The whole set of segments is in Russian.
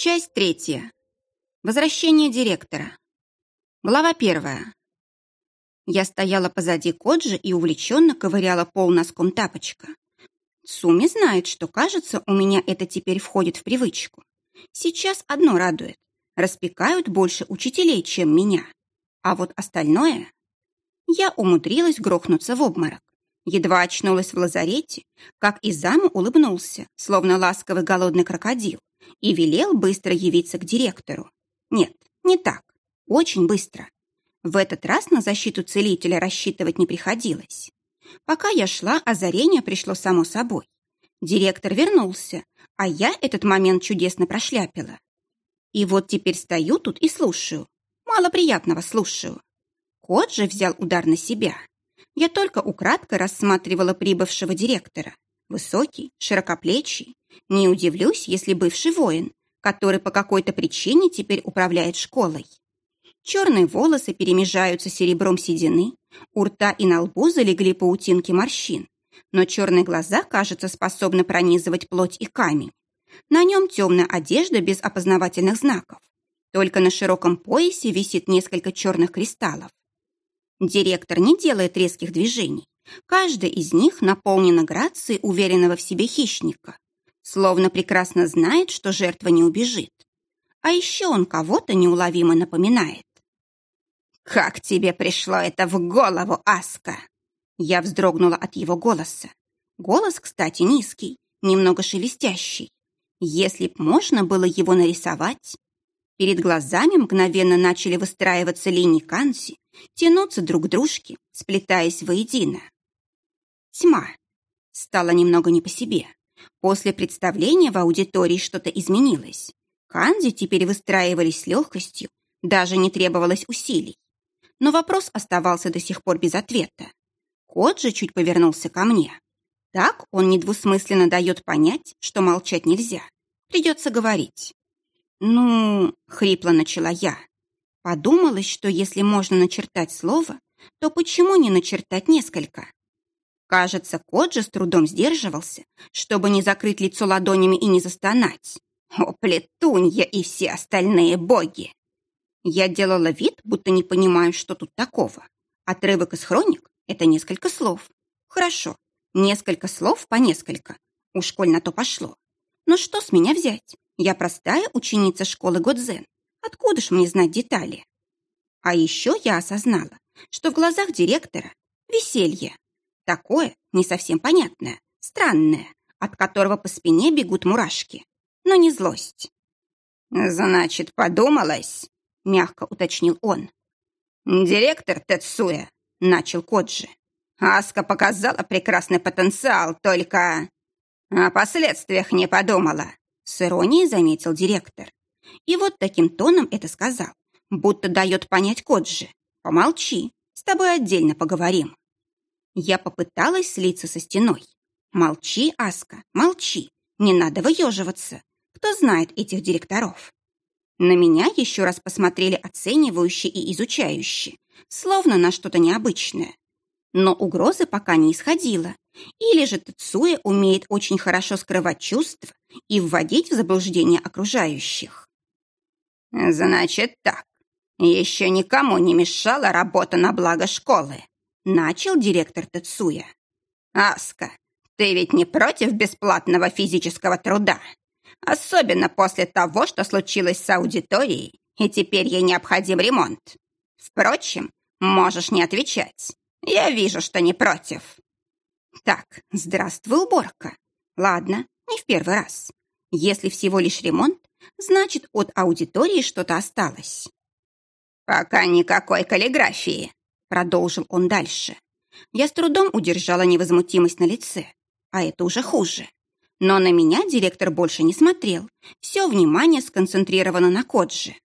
Часть третья. Возвращение директора. Глава первая. Я стояла позади Коджи и увлеченно ковыряла пол носком тапочка. Суми знает, что, кажется, у меня это теперь входит в привычку. Сейчас одно радует. Распекают больше учителей, чем меня. А вот остальное... Я умудрилась грохнуться в обморок. Едва очнулась в лазарете, как и заму улыбнулся, словно ласковый голодный крокодил, и велел быстро явиться к директору. Нет, не так. Очень быстро. В этот раз на защиту целителя рассчитывать не приходилось. Пока я шла, озарение пришло само собой. Директор вернулся, а я этот момент чудесно прошляпила. И вот теперь стою тут и слушаю. Мало приятного слушаю. Кот же взял удар на себя. Я только украдкой рассматривала прибывшего директора. Высокий, широкоплечий. Не удивлюсь, если бывший воин, который по какой-то причине теперь управляет школой. Черные волосы перемежаются серебром седины, у рта и на лбу залегли паутинки морщин, но черные глаза, кажется, способны пронизывать плоть и камень. На нем темная одежда без опознавательных знаков. Только на широком поясе висит несколько черных кристаллов. Директор не делает резких движений. Каждая из них наполнена грацией уверенного в себе хищника, словно прекрасно знает, что жертва не убежит. А еще он кого-то неуловимо напоминает. «Как тебе пришло это в голову, Аска?» Я вздрогнула от его голоса. Голос, кстати, низкий, немного шелестящий. Если б можно было его нарисовать... Перед глазами мгновенно начали выстраиваться линии канзи, тянуться друг к дружке, сплетаясь воедино. Тьма. Стало немного не по себе. После представления в аудитории что-то изменилось. Канзи теперь выстраивались с легкостью, даже не требовалось усилий но вопрос оставался до сих пор без ответа. Кот же чуть повернулся ко мне. Так он недвусмысленно дает понять, что молчать нельзя. Придется говорить. «Ну...» — хрипло начала я. Подумалось, что если можно начертать слово, то почему не начертать несколько? Кажется, кот же с трудом сдерживался, чтобы не закрыть лицо ладонями и не застонать. О, плетунья и все остальные боги! Я делала вид, будто не понимаю, что тут такого. Отрывок из хроник — это несколько слов. Хорошо, несколько слов по несколько. Уж коль на то пошло. Но что с меня взять? Я простая ученица школы Годзен. Откуда ж мне знать детали? А еще я осознала, что в глазах директора веселье. Такое не совсем понятное, странное, от которого по спине бегут мурашки. Но не злость. «Значит, подумалось?» мягко уточнил он. «Директор Тецуя», — начал Коджи. «Аска показала прекрасный потенциал, только...» «О последствиях не подумала», — с иронией заметил директор. И вот таким тоном это сказал, будто дает понять Коджи. «Помолчи, с тобой отдельно поговорим». Я попыталась слиться со стеной. «Молчи, Аска, молчи, не надо выеживаться. Кто знает этих директоров?» На меня еще раз посмотрели оценивающе и изучающе, словно на что-то необычное. Но угрозы пока не исходило. Или же Тацуя умеет очень хорошо скрывать чувства и вводить в заблуждение окружающих. «Значит так, еще никому не мешала работа на благо школы», начал директор Тацуя. «Аска, ты ведь не против бесплатного физического труда?» Особенно после того, что случилось с аудиторией, и теперь ей необходим ремонт. Впрочем, можешь не отвечать. Я вижу, что не против. Так, здравствуй, уборка. Ладно, не в первый раз. Если всего лишь ремонт, значит, от аудитории что-то осталось. Пока никакой каллиграфии, продолжил он дальше. Я с трудом удержала невозмутимость на лице, а это уже хуже. Но на меня директор больше не смотрел. Все внимание сконцентрировано на Коджи.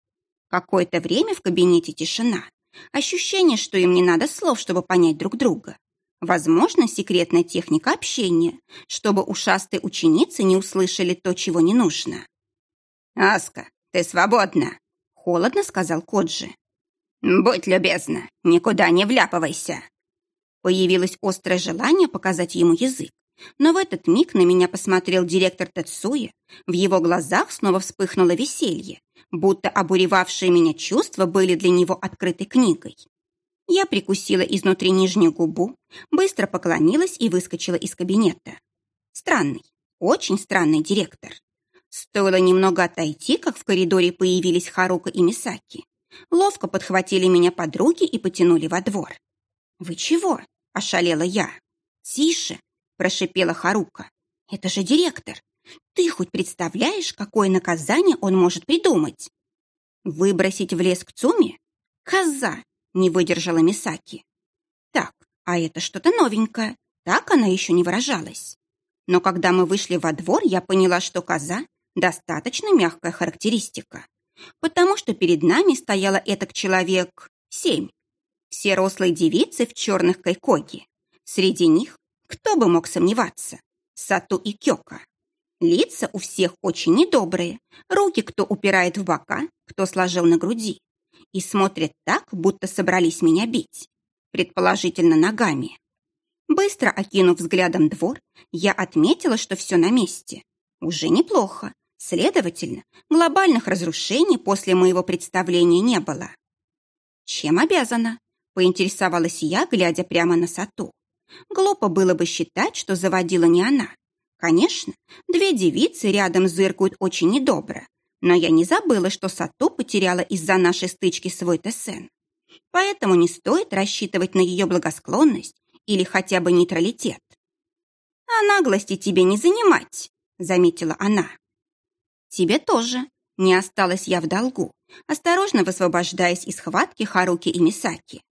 Какое-то время в кабинете тишина. Ощущение, что им не надо слов, чтобы понять друг друга. Возможно, секретная техника общения, чтобы ушастые ученицы не услышали то, чего не нужно. «Аска, ты свободна!» — холодно сказал Коджи. «Будь любезна, никуда не вляпывайся!» Появилось острое желание показать ему язык, Но в этот миг на меня посмотрел директор Тацуя. В его глазах снова вспыхнуло веселье, будто обуревавшие меня чувства были для него открытой книгой. Я прикусила изнутри нижнюю губу, быстро поклонилась и выскочила из кабинета. Странный, очень странный директор. Стоило немного отойти, как в коридоре появились Харука и Мисаки. Ловко подхватили меня под руки и потянули во двор. «Вы чего?» – ошалела я. «Тише!» – прошипела Харука. «Это же директор. Ты хоть представляешь, какое наказание он может придумать?» «Выбросить в лес к Цуми? Коза!» – не выдержала Мисаки. «Так, а это что-то новенькое. Так она еще не выражалась. Но когда мы вышли во двор, я поняла, что коза – достаточно мягкая характеристика. Потому что перед нами стояло этак человек семь. Все рослые девицы в черных кайкоги. Среди них, кто бы мог сомневаться, Сату и Кёка. Лица у всех очень недобрые, руки кто упирает в бока, кто сложил на груди. И смотрят так, будто собрались меня бить. Предположительно, ногами. Быстро окинув взглядом двор, я отметила, что все на месте. Уже неплохо. Следовательно, глобальных разрушений после моего представления не было. Чем обязана? Поинтересовалась я, глядя прямо на Сату. Глупо было бы считать, что заводила не она. Конечно, две девицы рядом зыркают очень недобро, но я не забыла, что Сату потеряла из-за нашей стычки свой Тесен. Поэтому не стоит рассчитывать на ее благосклонность или хотя бы нейтралитет. «А наглости тебе не занимать», — заметила она. «Тебе тоже. Не осталась я в долгу, осторожно высвобождаясь из схватки Харуки и Мисаки.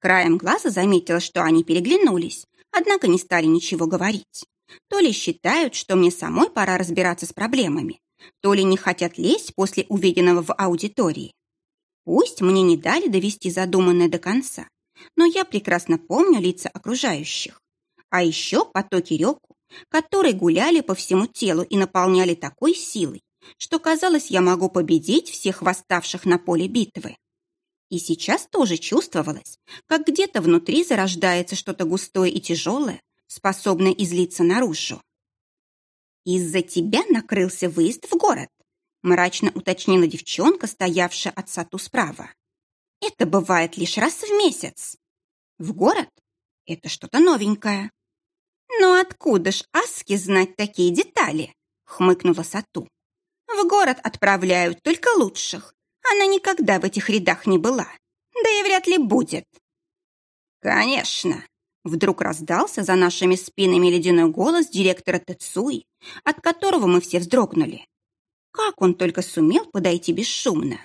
Краем глаза заметила, что они переглянулись, однако не стали ничего говорить. То ли считают, что мне самой пора разбираться с проблемами, то ли не хотят лезть после увиденного в аудитории. Пусть мне не дали довести задуманное до конца, но я прекрасно помню лица окружающих. А еще потоки реку, которые гуляли по всему телу и наполняли такой силой, что казалось, я могу победить всех восставших на поле битвы. И сейчас тоже чувствовалось, как где-то внутри зарождается что-то густое и тяжелое, способное излиться наружу. «Из-за тебя накрылся выезд в город», мрачно уточнила девчонка, стоявшая от сату справа. Это бывает лишь раз в месяц. В город? Это что-то новенькое. Но откуда ж Аски знать такие детали? Хмыкнула Сату. В город отправляют только лучших. Она никогда в этих рядах не была. Да и вряд ли будет. Конечно. Вдруг раздался за нашими спинами ледяной голос директора Тецуи, от которого мы все вздрогнули. Как он только сумел подойти бесшумно.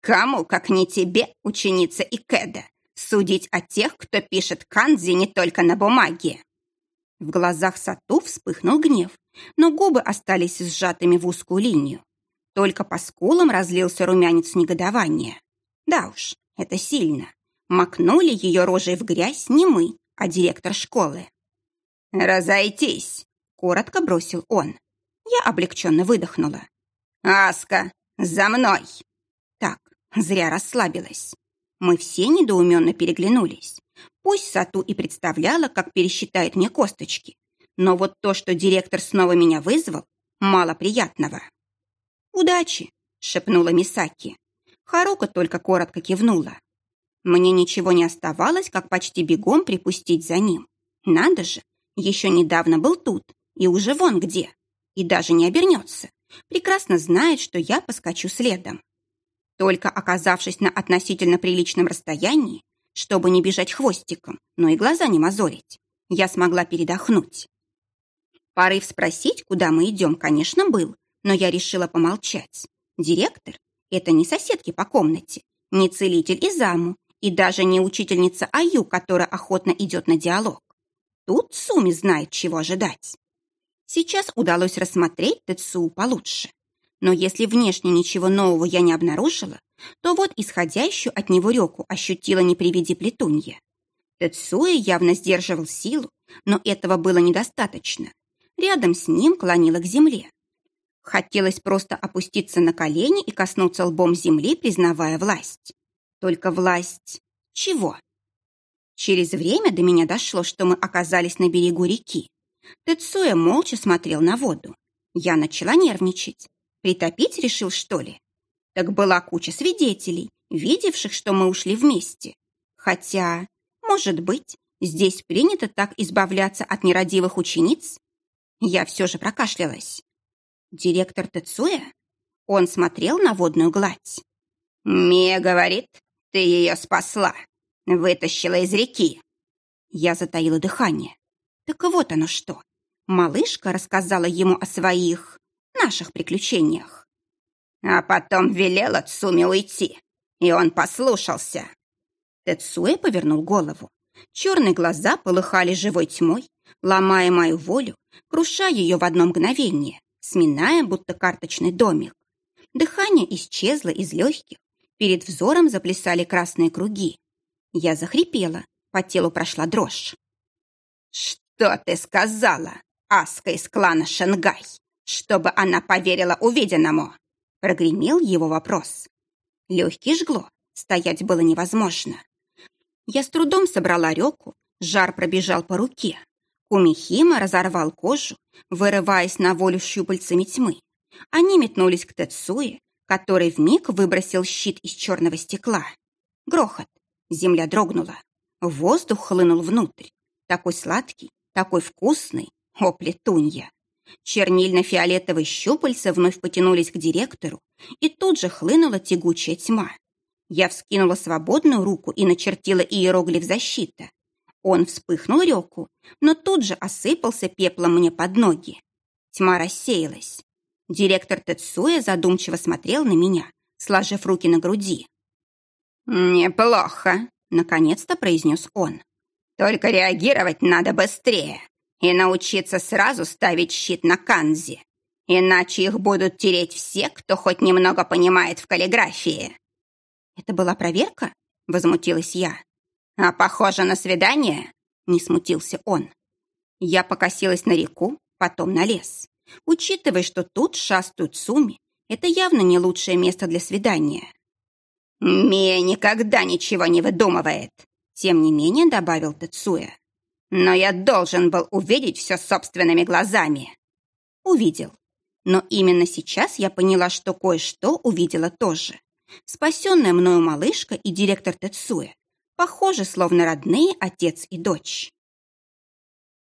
Кому, как не тебе, ученица Икеда, судить о тех, кто пишет канзи не только на бумаге? В глазах Сату вспыхнул гнев, но губы остались сжатыми в узкую линию. Только по скулам разлился румянец негодования. Да уж, это сильно. Макнули ее рожей в грязь не мы, а директор школы. «Разойтись!» — коротко бросил он. Я облегченно выдохнула. «Аска, за мной!» Так, Зря расслабилась. Мы все недоуменно переглянулись. Пусть Сату и представляла, как пересчитает мне косточки, но вот то, что директор снова меня вызвал, мало приятного. «Удачи!» — шепнула Мисаки. Харука только коротко кивнула. Мне ничего не оставалось, как почти бегом припустить за ним. Надо же, еще недавно был тут, и уже вон где. И даже не обернется. Прекрасно знает, что я поскочу следом. Только оказавшись на относительно приличном расстоянии, чтобы не бежать хвостиком, но и глаза не мозолить, я смогла передохнуть. Порыв спросить, куда мы идем, конечно, был, но я решила помолчать. Директор — это не соседки по комнате, не целитель и заму, и даже не учительница Аю, которая охотно идет на диалог. Тут Суми знает, чего ожидать. Сейчас удалось рассмотреть Тецу получше. Но если внешне ничего нового я не обнаружила, то вот исходящую от него реку ощутила не при виде плетунья. Тецуэ явно сдерживал силу, но этого было недостаточно. Рядом с ним клонило к земле. Хотелось просто опуститься на колени и коснуться лбом земли, признавая власть. Только власть... чего? Через время до меня дошло, что мы оказались на берегу реки. Тецуя молча смотрел на воду. Я начала нервничать. Притопить решил, что ли? Так была куча свидетелей, видевших, что мы ушли вместе. Хотя, может быть, здесь принято так избавляться от нерадивых учениц? Я все же прокашлялась. Директор Тецуя? Он смотрел на водную гладь. «Мия говорит, ты ее спасла, вытащила из реки». Я затаила дыхание. Так вот оно что. Малышка рассказала ему о своих, наших приключениях. А потом велела Цуме уйти, и он послушался. Тецуэ повернул голову. Черные глаза полыхали живой тьмой, ломая мою волю, крушая ее в одно мгновение, сминая, будто карточный домик. Дыхание исчезло из легких, перед взором заплясали красные круги. Я захрипела, по телу прошла дрожь. «Что ты сказала, Аска из клана Шенгай, чтобы она поверила увиденному?» Прогремел его вопрос. Легкий жгло, стоять было невозможно. Я с трудом собрала реку, жар пробежал по руке. Кумихима разорвал кожу, вырываясь на волю щупальцами тьмы. Они метнулись к Тецуе, который вмиг выбросил щит из черного стекла. Грохот. Земля дрогнула. Воздух хлынул внутрь. Такой сладкий, такой вкусный. О, плетунья! Чернильно-фиолетовые щупальца вновь потянулись к директору, и тут же хлынула тягучая тьма. Я вскинула свободную руку и начертила иероглиф защита. Он вспыхнул реку, но тут же осыпался пеплом мне под ноги. Тьма рассеялась. Директор Тецуя задумчиво смотрел на меня, сложив руки на груди. «Неплохо», — наконец-то произнес он. «Только реагировать надо быстрее и научиться сразу ставить щит на канзи. Иначе их будут тереть все, кто хоть немного понимает в каллиграфии». «Это была проверка?» — возмутилась я. «А похоже на свидание?» — не смутился он. Я покосилась на реку, потом на лес. Учитывая, что тут шастают суми, это явно не лучшее место для свидания. «Мия никогда ничего не выдумывает», — тем не менее добавил Тецуя. «Но я должен был увидеть все собственными глазами». Увидел. Но именно сейчас я поняла, что кое-что увидела тоже. Спасенная мною малышка и директор Тецуя похожи, словно родные отец и дочь.